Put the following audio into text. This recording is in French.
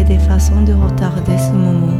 des façons de retarder ce moment.